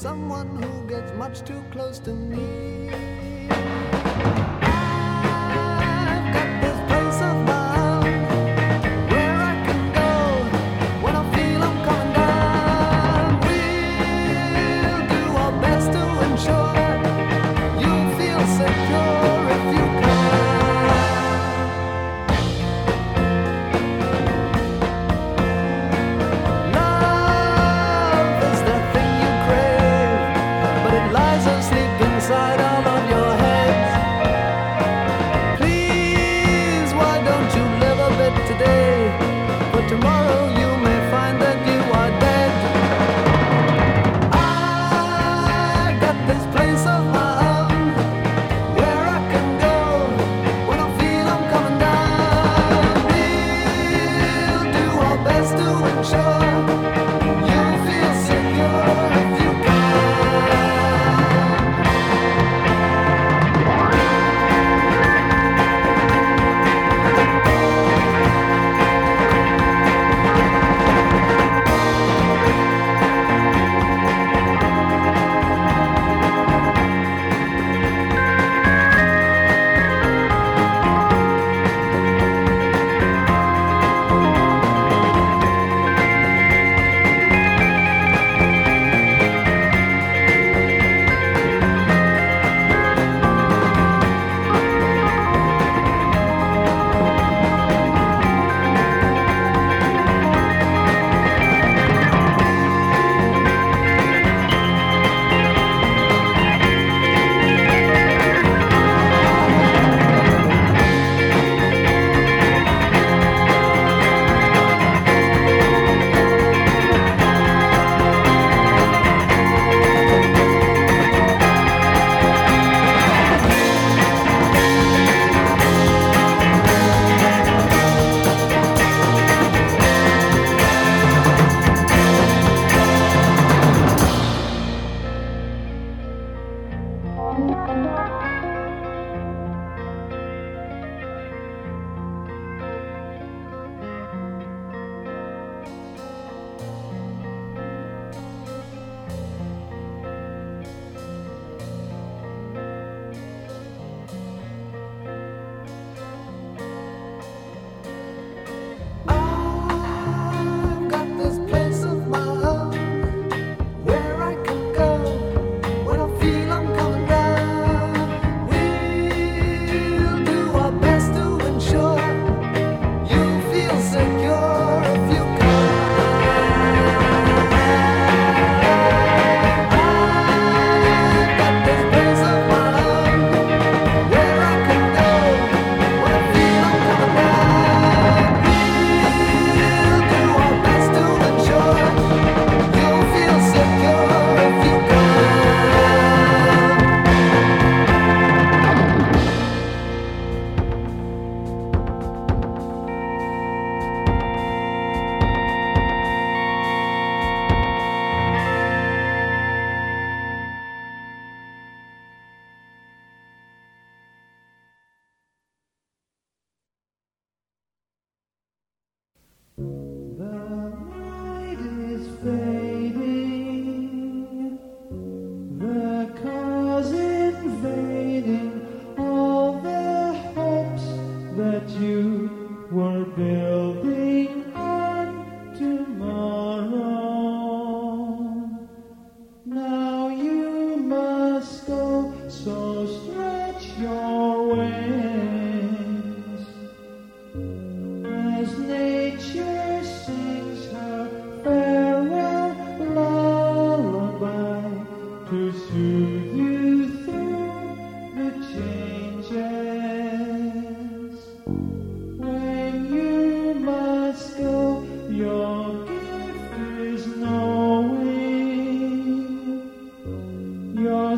someone who gets much too close to me.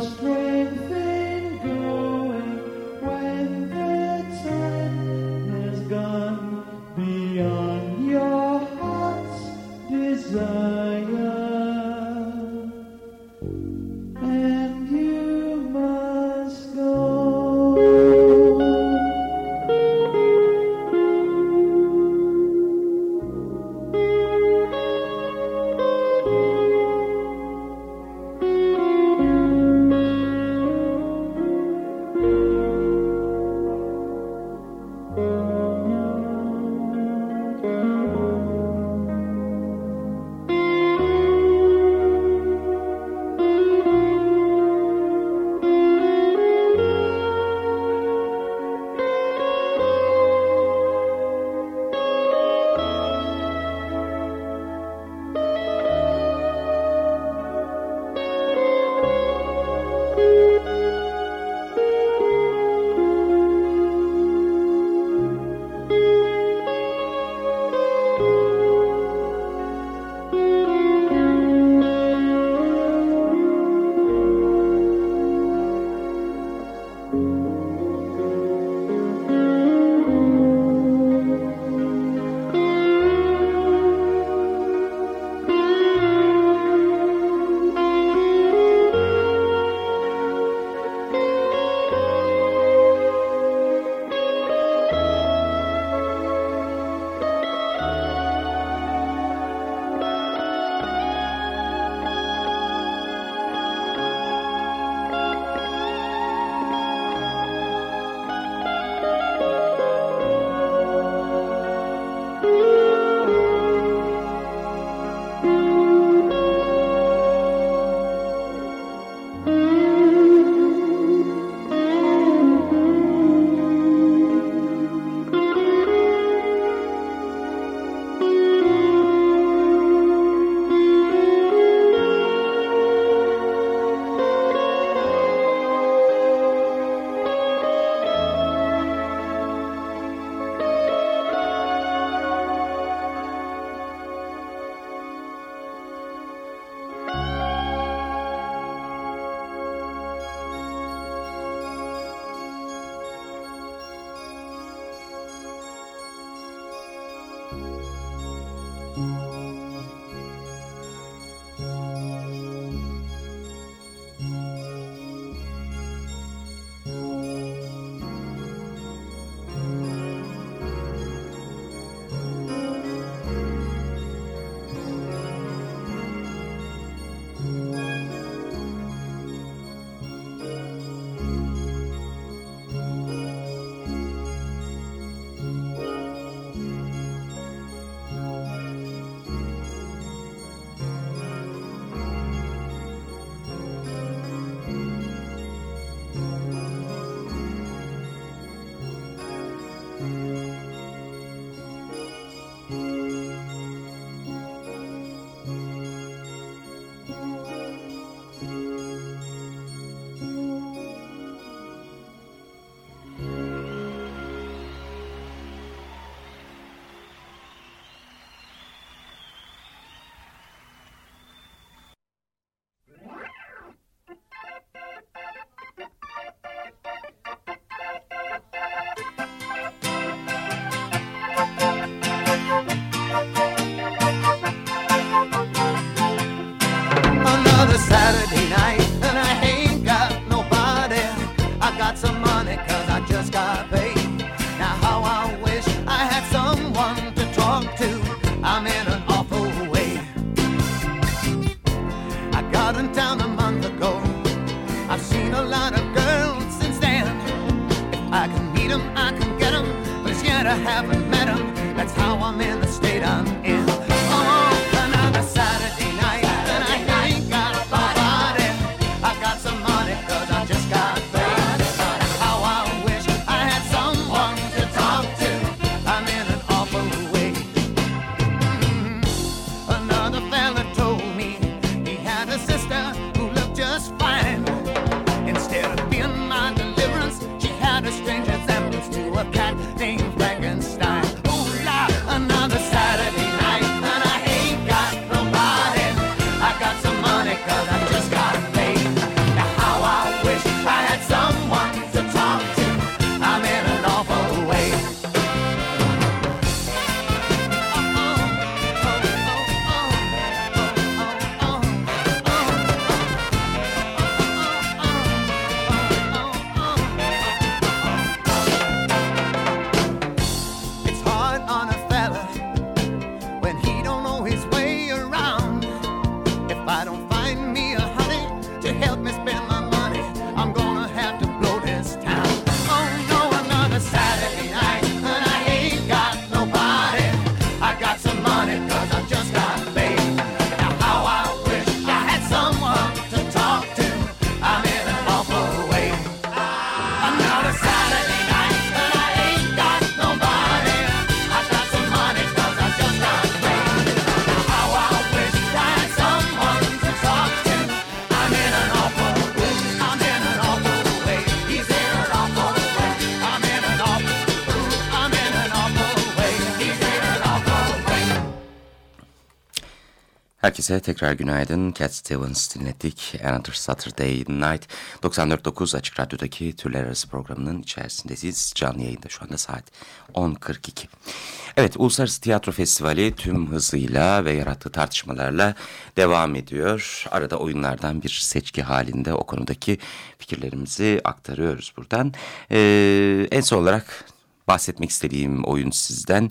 strength. Herkese tekrar günaydın. Cat Stevens dinledik. Another Saturday Night. 94.9 Açık Radyo'daki Türler Arası programının içerisindeyiz. Canlı yayında şu anda saat 10.42. Evet, Uluslararası Tiyatro Festivali tüm hızıyla ve yarattığı tartışmalarla devam ediyor. Arada oyunlardan bir seçki halinde o konudaki fikirlerimizi aktarıyoruz buradan. Ee, en son olarak bahsetmek istediğim oyun sizden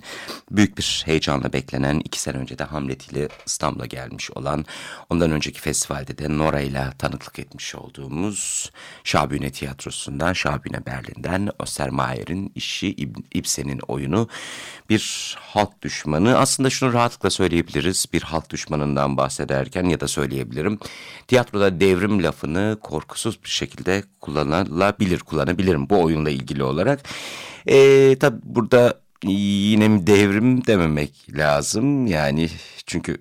büyük bir heyecanla beklenen iki sene önce de Hamlet ile İstanbul'a gelmiş olan ondan önceki festivalde de Nora ile tanıklık etmiş olduğumuz Şabüne Tiyatrosu'ndan Şabüne Berlin'den Ostermayer'in işi İb- İbsen'in oyunu bir halk düşmanı aslında şunu rahatlıkla söyleyebiliriz bir halk düşmanından bahsederken ya da söyleyebilirim tiyatroda devrim lafını korkusuz bir şekilde kullanılabilir kullanabilirim bu oyunla ilgili olarak. E, tabi burada yine devrim dememek lazım. Yani çünkü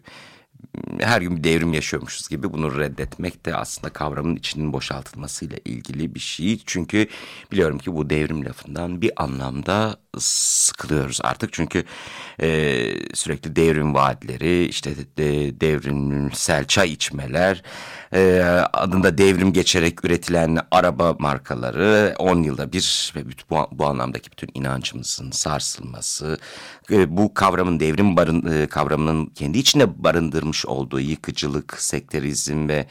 her gün bir devrim yaşıyormuşuz gibi bunu reddetmek de aslında kavramın içinin boşaltılmasıyla ilgili bir şey. Çünkü biliyorum ki bu devrim lafından bir anlamda sıkılıyoruz artık. Çünkü e, sürekli devrim vaatleri, işte de, devrimsel çay içmeler, e, adında devrim geçerek üretilen araba markaları 10 yılda bir ve bu, bu anlamdaki bütün inancımızın sarsılması, e, bu kavramın devrim barın, e, kavramının kendi içinde barındırmış olduğu yıkıcılık, sekterizm ve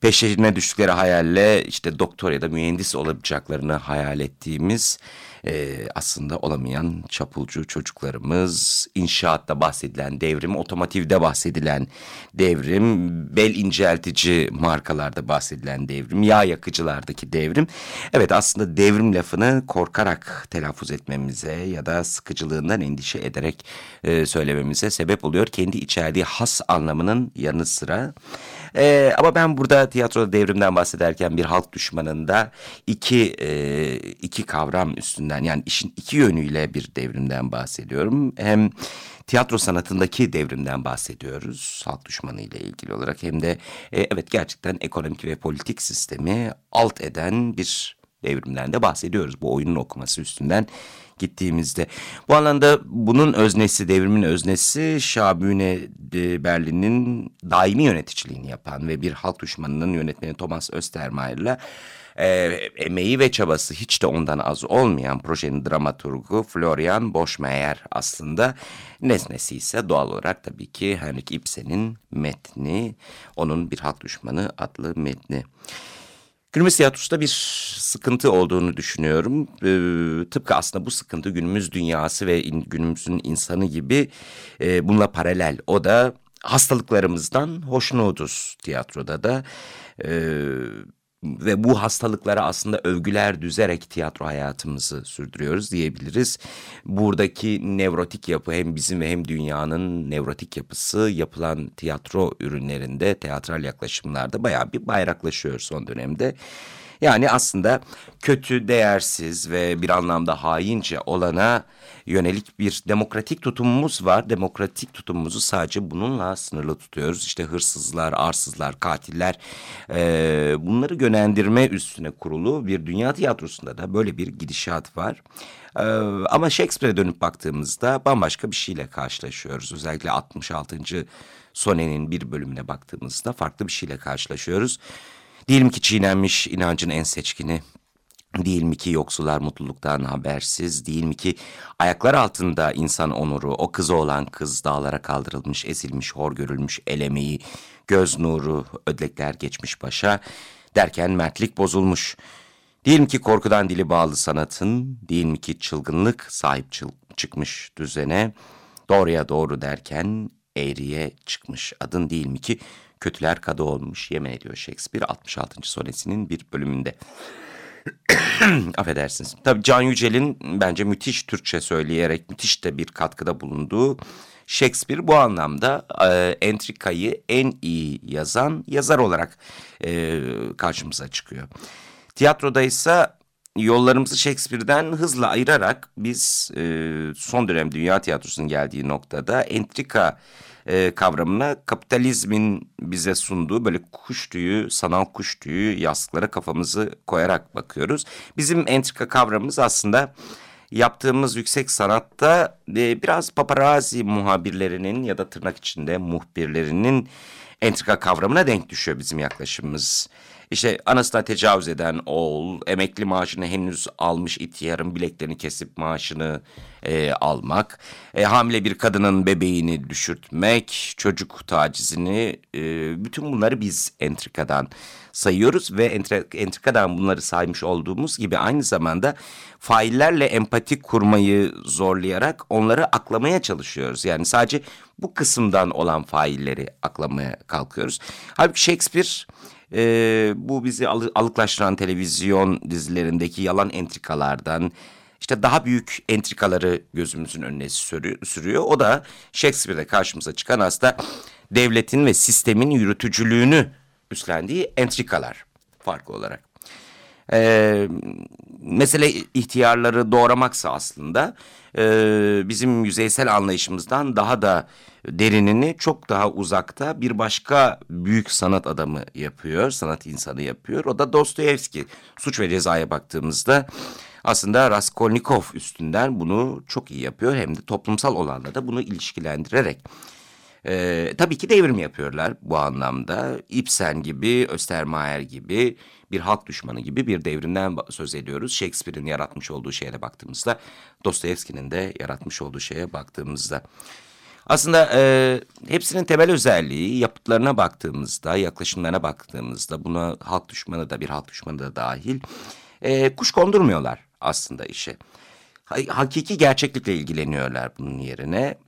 peşine düştükleri hayalle işte doktor ya da mühendis olabileceklerini hayal ettiğimiz e, aslında olamayan çapulcu çocuklarımız, inşaatta bahsedilen devrim, otomotivde bahsedilen devrim, bel inceltici markalarda bahsedilen devrim, yağ yakıcılardaki devrim. Evet aslında devrim lafını korkarak telaffuz etmemize ya da sıkıcılığından endişe ederek e, söylememize sebep oluyor. Kendi içerdiği has anlamının yanı sıra. Ee, ama ben burada tiyatroda devrimden bahsederken bir halk düşmanında iki, e, iki kavram üstünden yani işin iki yönüyle bir devrimden bahsediyorum. Hem tiyatro sanatındaki devrimden bahsediyoruz halk düşmanı ile ilgili olarak hem de e, evet gerçekten ekonomik ve politik sistemi alt eden bir devrimden de bahsediyoruz. Bu oyunun okuması üstünden gittiğimizde. Bu anlamda bunun öznesi, devrimin öznesi Şabüne Berlin'in daimi yöneticiliğini yapan ve bir halk düşmanının yönetmeni Thomas Östermayer'la e, emeği ve çabası hiç de ondan az olmayan projenin dramaturgu Florian Boschmeyer aslında nesnesi ise doğal olarak tabii ki Henrik Ibsen'in metni, onun bir halk düşmanı adlı metni. Günümüz tiyatrosunda bir sıkıntı olduğunu düşünüyorum. Ee, tıpkı aslında bu sıkıntı günümüz dünyası ve in, günümüzün insanı gibi e, bununla paralel. O da hastalıklarımızdan hoşnutuz tiyatroda da. Ee, ve bu hastalıklara aslında övgüler düzerek tiyatro hayatımızı sürdürüyoruz diyebiliriz. Buradaki nevrotik yapı hem bizim hem dünyanın nevrotik yapısı yapılan tiyatro ürünlerinde, teatral yaklaşımlarda bayağı bir bayraklaşıyor son dönemde. Yani aslında kötü, değersiz ve bir anlamda haince olana yönelik bir demokratik tutumumuz var. Demokratik tutumumuzu sadece bununla sınırlı tutuyoruz. İşte hırsızlar, arsızlar, katiller e, bunları yönlendirme üstüne kurulu bir dünya tiyatrosunda da böyle bir gidişat var. Ee, ama Shakespeare'e dönüp baktığımızda bambaşka bir şeyle karşılaşıyoruz. Özellikle 66. Sone'nin bir bölümüne baktığımızda farklı bir şeyle karşılaşıyoruz. Diyelim ki çiğnenmiş inancın en seçkini, Değil mi ki yoksullar mutluluktan habersiz, değil mi ki ayaklar altında insan onuru, o kızı olan kız dağlara kaldırılmış, ezilmiş, hor görülmüş, elemeyi, göz nuru, ödlekler geçmiş başa, derken mertlik bozulmuş. Değil mi ki korkudan dili bağlı sanatın, değil mi ki çılgınlık sahip çıl çıkmış düzene, doğruya doğru derken eğriye çıkmış adın değil mi ki kötüler kadı olmuş yemin ediyor Shakespeare 66. sonesinin bir bölümünde. Affedersiniz. Tabii Can Yücel'in bence müthiş Türkçe söyleyerek müthiş de bir katkıda bulunduğu Shakespeare bu anlamda e, entrikayı en iyi yazan yazar olarak e, karşımıza çıkıyor. Tiyatroda ise yollarımızı Shakespeare'den hızla ayırarak biz e, son dönem dünya tiyatrosunun geldiği noktada entrika e, kavramına kapitalizmin bize sunduğu böyle kuş tüyü, sanal kuş tüyü yastıklara kafamızı koyarak bakıyoruz. Bizim entrika kavramımız aslında yaptığımız yüksek sanatta e, biraz paparazzi muhabirlerinin ya da tırnak içinde muhbirlerinin entrika kavramına denk düşüyor bizim yaklaşımımız. İşte anasına tecavüz eden oğul, emekli maaşını henüz almış ihtiyarın bileklerini kesip maaşını e, almak, e, hamile bir kadının bebeğini düşürtmek, çocuk tacizini, e, bütün bunları biz entrikadan sayıyoruz ve entri- entrikadan bunları saymış olduğumuz gibi aynı zamanda faillerle empati kurmayı zorlayarak onları aklamaya çalışıyoruz. Yani sadece bu kısımdan olan failleri aklamaya kalkıyoruz. Halbuki Shakespeare e, bu bizi alı, alıklaştıran televizyon dizilerindeki yalan entrikalardan işte daha büyük entrikaları gözümüzün önüne sürü- sürüyor. O da Shakespeare'de karşımıza çıkan aslında devletin ve sistemin yürütücülüğünü üstlendiği entrikalar farklı olarak. Ee, mesele ihtiyarları doğramaksa aslında e, bizim yüzeysel anlayışımızdan daha da derinini çok daha uzakta bir başka büyük sanat adamı yapıyor, sanat insanı yapıyor. O da Dostoyevski. Suç ve Ceza'ya baktığımızda aslında Raskolnikov üstünden bunu çok iyi yapıyor. Hem de toplumsal olanla da bunu ilişkilendirerek. Ee, tabii ki devrim yapıyorlar bu anlamda. Ibsen gibi, Östermayer gibi bir halk düşmanı gibi bir devrimden söz ediyoruz. Shakespeare'in yaratmış olduğu şeye de baktığımızda, Dostoyevski'nin de yaratmış olduğu şeye baktığımızda. Aslında e, hepsinin temel özelliği yapıtlarına baktığımızda, yaklaşımlarına baktığımızda buna halk düşmanı da bir halk düşmanı da dahil e, kuş kondurmuyorlar aslında işe. Ha- Hakiki gerçeklikle ilgileniyorlar bunun yerine.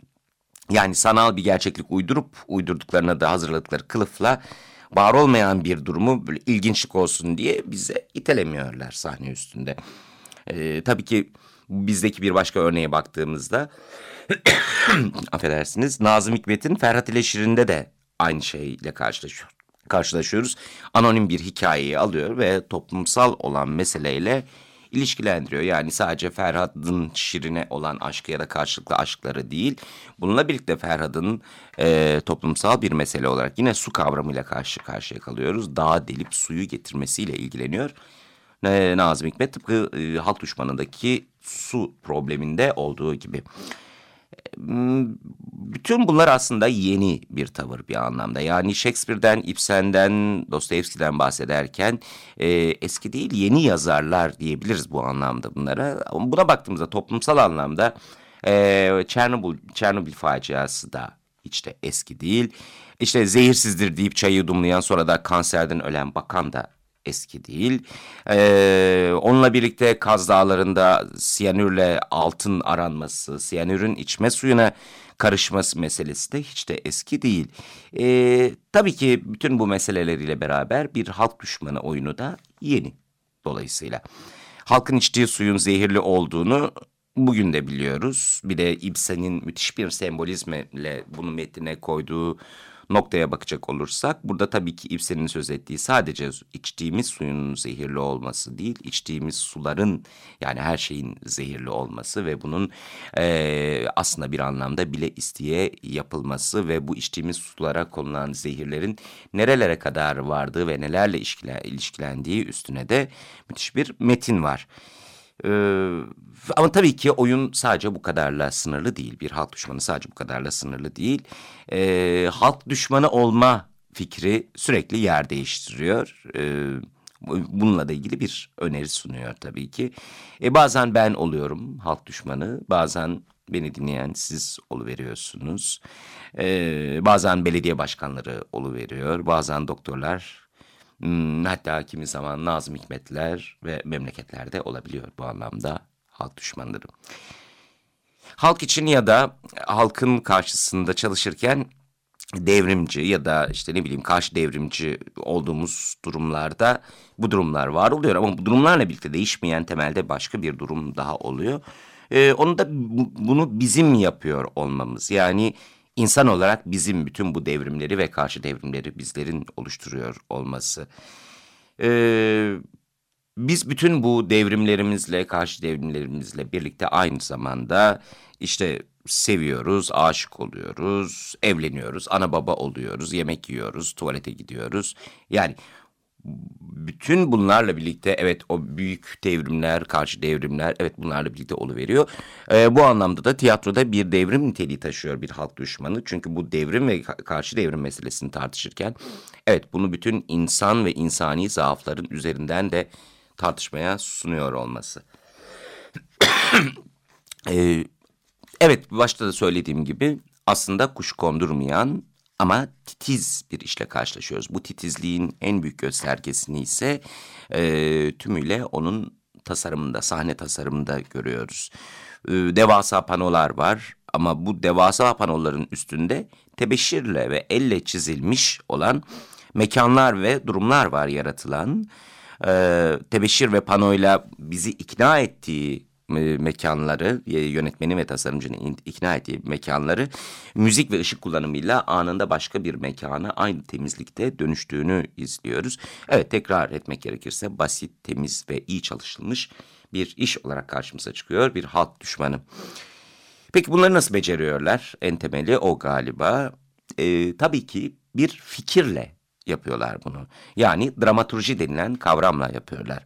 Yani sanal bir gerçeklik uydurup uydurduklarına da hazırladıkları kılıfla var olmayan bir durumu böyle ilginçlik olsun diye bize itelemiyorlar sahne üstünde. Ee, tabii ki bizdeki bir başka örneğe baktığımızda affedersiniz Nazım Hikmet'in Ferhat ile Şirin'de de aynı şeyle karşılaşıyor, karşılaşıyoruz. Anonim bir hikayeyi alıyor ve toplumsal olan meseleyle ilişkilendiriyor. Yani sadece Ferhat'ın Şirin'e olan aşkı ya da karşılıklı aşkları değil. Bununla birlikte Ferhat'ın e, toplumsal bir mesele olarak yine su kavramıyla karşı karşıya kalıyoruz. Dağa delip suyu getirmesiyle ilgileniyor. E, Nazım Hikmet tıpkı e, halk düşmanındaki su probleminde olduğu gibi. Hmm, Bütün bunlar aslında yeni bir tavır bir anlamda. Yani Shakespeare'den, Ibsen'den, Dostoyevski'den bahsederken e, eski değil yeni yazarlar diyebiliriz bu anlamda bunlara. Ama buna baktığımızda toplumsal anlamda e, Çernobil, Çernobil faciası da hiç de eski değil. İşte zehirsizdir deyip çayı yudumlayan sonra da kanserden ölen bakan da eski değil. Ee, onunla birlikte Kaz Dağları'nda siyanürle altın aranması, siyanürün içme suyuna karışması meselesi de hiç de eski değil. Ee, tabii ki bütün bu meseleleriyle beraber bir halk düşmanı oyunu da yeni dolayısıyla. Halkın içtiği suyun zehirli olduğunu bugün de biliyoruz. Bir de Ibsen'in müthiş bir sembolizmle bunu metine koyduğu noktaya bakacak olursak burada tabii ki Ibsen'in söz ettiği sadece içtiğimiz suyun zehirli olması değil, içtiğimiz suların yani her şeyin zehirli olması ve bunun eee, aslında bir anlamda bile isteye yapılması ve bu içtiğimiz sulara konulan zehirlerin nerelere kadar vardığı ve nelerle ilişkile- ilişkilendiği üstüne de müthiş bir metin var. Ee, ama tabii ki oyun sadece bu kadarla sınırlı değil. Bir halk düşmanı sadece bu kadarla sınırlı değil. Ee, halk düşmanı olma fikri sürekli yer değiştiriyor. Ee, bununla da ilgili bir öneri sunuyor tabii ki. E, bazen ben oluyorum halk düşmanı, bazen beni dinleyen siz oluveriyorsunuz. Ee, bazen belediye başkanları oluveriyor, bazen doktorlar, hatta kimi zaman Nazım Hikmetler ve memleketlerde olabiliyor bu anlamda halk düşmanları. Halk için ya da halkın karşısında çalışırken devrimci ya da işte ne bileyim karşı devrimci olduğumuz durumlarda bu durumlar var oluyor ama bu durumlarla birlikte değişmeyen temelde başka bir durum daha oluyor. Ee, onu da bu- bunu bizim yapıyor olmamız yani insan olarak bizim bütün bu devrimleri ve karşı devrimleri bizlerin oluşturuyor olması. Ee, biz bütün bu devrimlerimizle, karşı devrimlerimizle birlikte aynı zamanda işte seviyoruz, aşık oluyoruz, evleniyoruz, ana baba oluyoruz, yemek yiyoruz, tuvalete gidiyoruz. Yani bütün bunlarla birlikte evet o büyük devrimler, karşı devrimler evet bunlarla birlikte oluveriyor. Ee, bu anlamda da tiyatroda bir devrim niteliği taşıyor bir halk düşmanı. Çünkü bu devrim ve ka- karşı devrim meselesini tartışırken evet bunu bütün insan ve insani zaafların üzerinden de tartışmaya sunuyor olması. Ee, evet başta da söylediğim gibi aslında kuş kondurmayan ama titiz bir işle karşılaşıyoruz. Bu titizliğin en büyük göstergesini ise e, tümüyle onun tasarımında, sahne tasarımında görüyoruz. E, devasa panolar var ama bu devasa panoların üstünde tebeşirle ve elle çizilmiş olan mekanlar ve durumlar var yaratılan. E, tebeşir ve panoyla bizi ikna ettiği mekanları, e, yönetmeni ve tasarımcının ikna ettiği mekanları müzik ve ışık kullanımıyla anında başka bir mekana aynı temizlikte dönüştüğünü izliyoruz. Evet tekrar etmek gerekirse basit, temiz ve iyi çalışılmış bir iş olarak karşımıza çıkıyor bir halk düşmanı. Peki bunları nasıl beceriyorlar? En temeli o galiba. Ee, tabii ki bir fikirle yapıyorlar bunu. Yani dramaturji denilen kavramla yapıyorlar.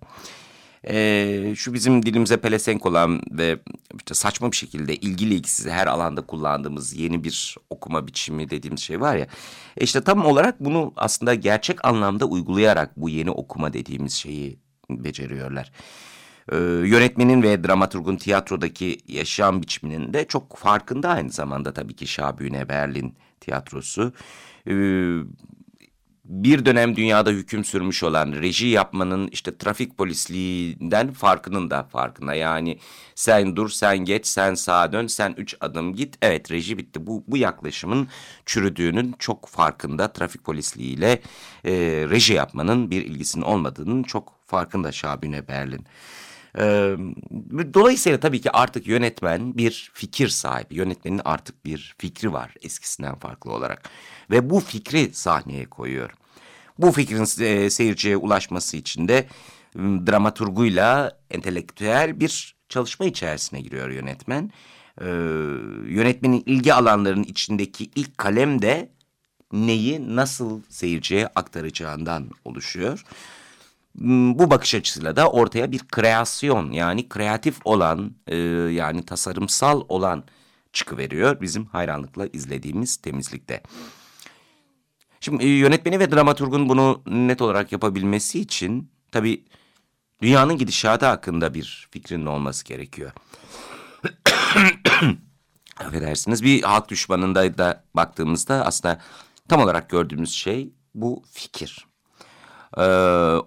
Ee, şu bizim dilimize pelesenk olan ve işte saçma bir şekilde ilgili ilgisiz her alanda kullandığımız yeni bir okuma biçimi dediğimiz şey var ya. E işte tam olarak bunu aslında gerçek anlamda uygulayarak bu yeni okuma dediğimiz şeyi beceriyorlar. Ee, yönetmenin ve dramaturgun tiyatrodaki yaşam biçiminin de çok farkında aynı zamanda tabii ki Şabüne Berlin tiyatrosu. Ee, bir dönem dünyada hüküm sürmüş olan reji yapmanın işte trafik polisliğinden farkının da farkında. Yani sen dur, sen geç, sen sağa dön, sen üç adım git. Evet reji bitti. Bu, bu yaklaşımın çürüdüğünün çok farkında. Trafik polisliğiyle e, reji yapmanın bir ilgisinin olmadığının çok farkında Şabüne Berlin. Ee, dolayısıyla tabii ki artık yönetmen bir fikir sahibi. Yönetmenin artık bir fikri var eskisinden farklı olarak. Ve bu fikri sahneye koyuyor. Bu fikrin e, seyirciye ulaşması için de m, dramaturguyla entelektüel bir çalışma içerisine giriyor yönetmen. Ee, yönetmenin ilgi alanlarının içindeki ilk kalem de neyi nasıl seyirciye aktaracağından oluşuyor. Hmm, Bu bakış açısıyla da ortaya bir kreasyon yani kreatif olan e, yani tasarımsal olan çıkıveriyor bizim hayranlıkla izlediğimiz temizlikte. Şimdi e, yönetmeni ve dramaturgun bunu net olarak yapabilmesi için tabii dünyanın gidişatı hakkında bir fikrinin olması gerekiyor. Affedersiniz bir halk düşmanında da baktığımızda aslında tam olarak gördüğümüz şey bu fikir. Ee,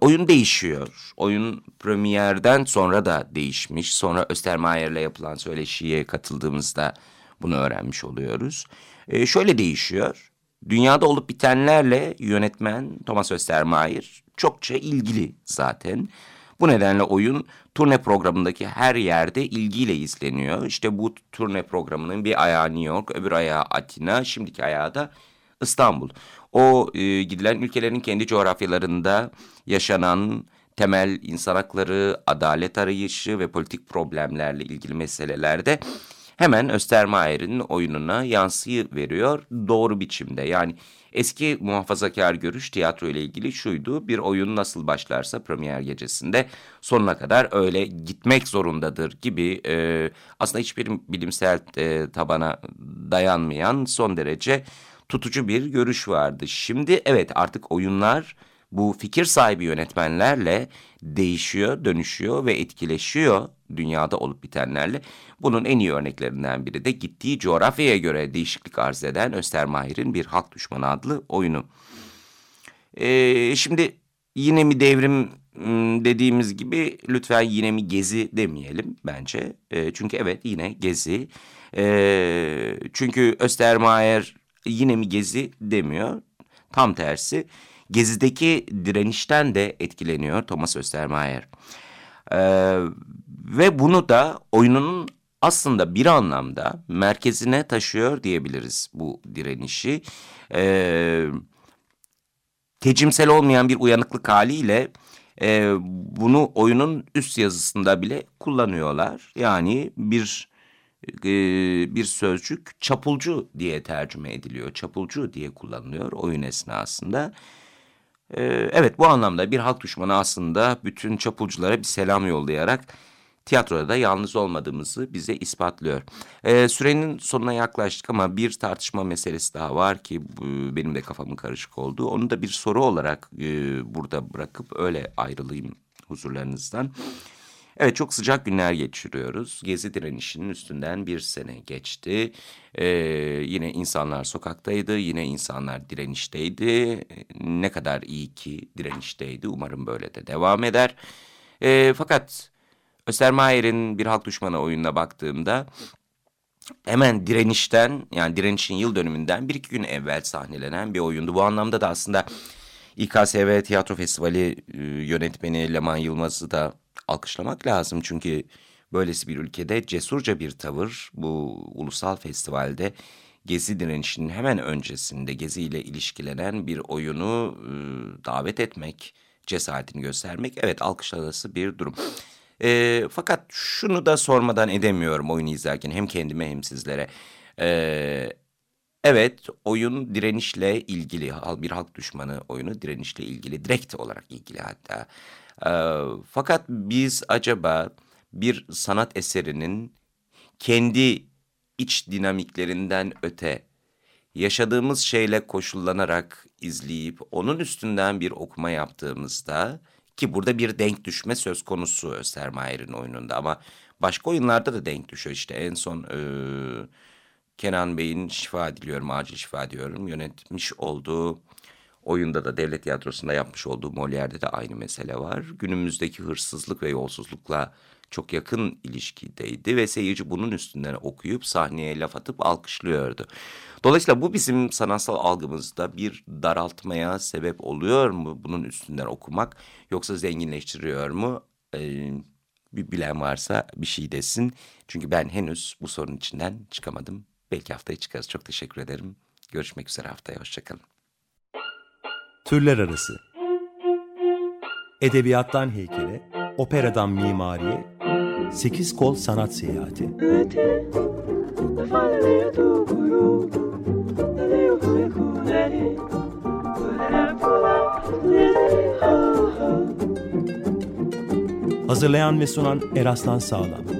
oyun değişiyor. Oyun premierden sonra da değişmiş. Sonra Östermayer'le yapılan söyleşiye katıldığımızda bunu öğrenmiş oluyoruz. Ee, şöyle değişiyor. Dünyada olup bitenlerle yönetmen Thomas Östermayer çokça ilgili zaten. Bu nedenle oyun turne programındaki her yerde ilgiyle izleniyor. İşte bu turne programının bir ayağı New York, öbür ayağı Atina, şimdiki ayağı da İstanbul. O e, gidilen ülkelerin kendi coğrafyalarında yaşanan temel insan hakları, adalet arayışı ve politik problemlerle ilgili meselelerde hemen Östermayer'in oyununa yansıyı veriyor doğru biçimde. Yani eski muhafazakar görüş tiyatro ile ilgili şuydu. Bir oyun nasıl başlarsa premier gecesinde sonuna kadar öyle gitmek zorundadır gibi e, aslında hiçbir bilimsel e, tabana dayanmayan son derece tutucu bir görüş vardı. Şimdi evet artık oyunlar bu fikir sahibi yönetmenlerle değişiyor, dönüşüyor ve etkileşiyor dünyada olup bitenlerle. Bunun en iyi örneklerinden biri de gittiği coğrafyaya göre değişiklik arz eden Östermayer'in Bir Halk Düşmanı adlı oyunu. Ee, şimdi yine mi devrim m, dediğimiz gibi lütfen yine mi gezi demeyelim bence. Ee, çünkü evet yine gezi. Ee, çünkü Östermayer yine mi gezi demiyor. Tam tersi gezideki direnişten de etkileniyor Thomas Östermayer. Ee, ve bunu da oyunun aslında bir anlamda merkezine taşıyor diyebiliriz bu direnişi. Ee, tecimsel olmayan bir uyanıklık haliyle e, bunu oyunun üst yazısında bile kullanıyorlar. Yani bir e, bir sözcük çapulcu diye tercüme ediliyor. Çapulcu diye kullanılıyor oyun esnasında. Ee, evet bu anlamda bir halk düşmanı aslında bütün çapulculara bir selam yollayarak tiyatroda da yalnız olmadığımızı bize ispatlıyor. Ee, sürenin sonuna yaklaştık ama bir tartışma meselesi daha var ki benim de kafamın karışık olduğu. Onu da bir soru olarak e, burada bırakıp öyle ayrılayım huzurlarınızdan. Evet çok sıcak günler geçiriyoruz. Gezi direnişinin üstünden bir sene geçti. Ee, yine insanlar sokaktaydı, yine insanlar direnişteydi. Ne kadar iyi ki direnişteydi. Umarım böyle de devam eder. Ee, fakat Östermayer'in bir halk düşmanı oyununa baktığımda hemen direnişten yani direnişin yıl dönümünden bir iki gün evvel sahnelenen bir oyundu. Bu anlamda da aslında İKSV Tiyatro Festivali e, yönetmeni Leman Yılmaz'ı da alkışlamak lazım. Çünkü böylesi bir ülkede cesurca bir tavır bu ulusal festivalde Gezi direnişinin hemen öncesinde Gezi ile ilişkilenen bir oyunu e, davet etmek, cesaretini göstermek evet alkışlanası bir durum. E, fakat şunu da sormadan edemiyorum oyunu izlerken hem kendime hem sizlere. E, evet oyun direnişle ilgili bir halk düşmanı oyunu direnişle ilgili direkt olarak ilgili hatta. E, fakat biz acaba bir sanat eserinin kendi iç dinamiklerinden öte yaşadığımız şeyle koşullanarak izleyip onun üstünden bir okuma yaptığımızda ki burada bir denk düşme söz konusu Östermayer'in oyununda ama başka oyunlarda da denk düşüyor. İşte en son e, Kenan Bey'in şifa diliyorum, acil şifa diyorum yönetmiş olduğu oyunda da devlet tiyatrosunda yapmış olduğu Molière'de de aynı mesele var. Günümüzdeki hırsızlık ve yolsuzlukla çok yakın ilişkideydi ve seyirci bunun üstünden okuyup sahneye laf atıp alkışlıyordu. Dolayısıyla bu bizim sanatsal algımızda bir daraltmaya sebep oluyor mu bunun üstünden okumak yoksa zenginleştiriyor mu? Ee, bir bilen varsa bir şey desin. Çünkü ben henüz bu sorun içinden çıkamadım. Belki haftaya çıkarız. Çok teşekkür ederim. Görüşmek üzere haftaya. Hoşçakalın. Türler arası. Edebiyattan heykele, operadan mimariye, sekiz kol sanat seyahati. Hazırlayan ve sunan Eraslan Sağlam.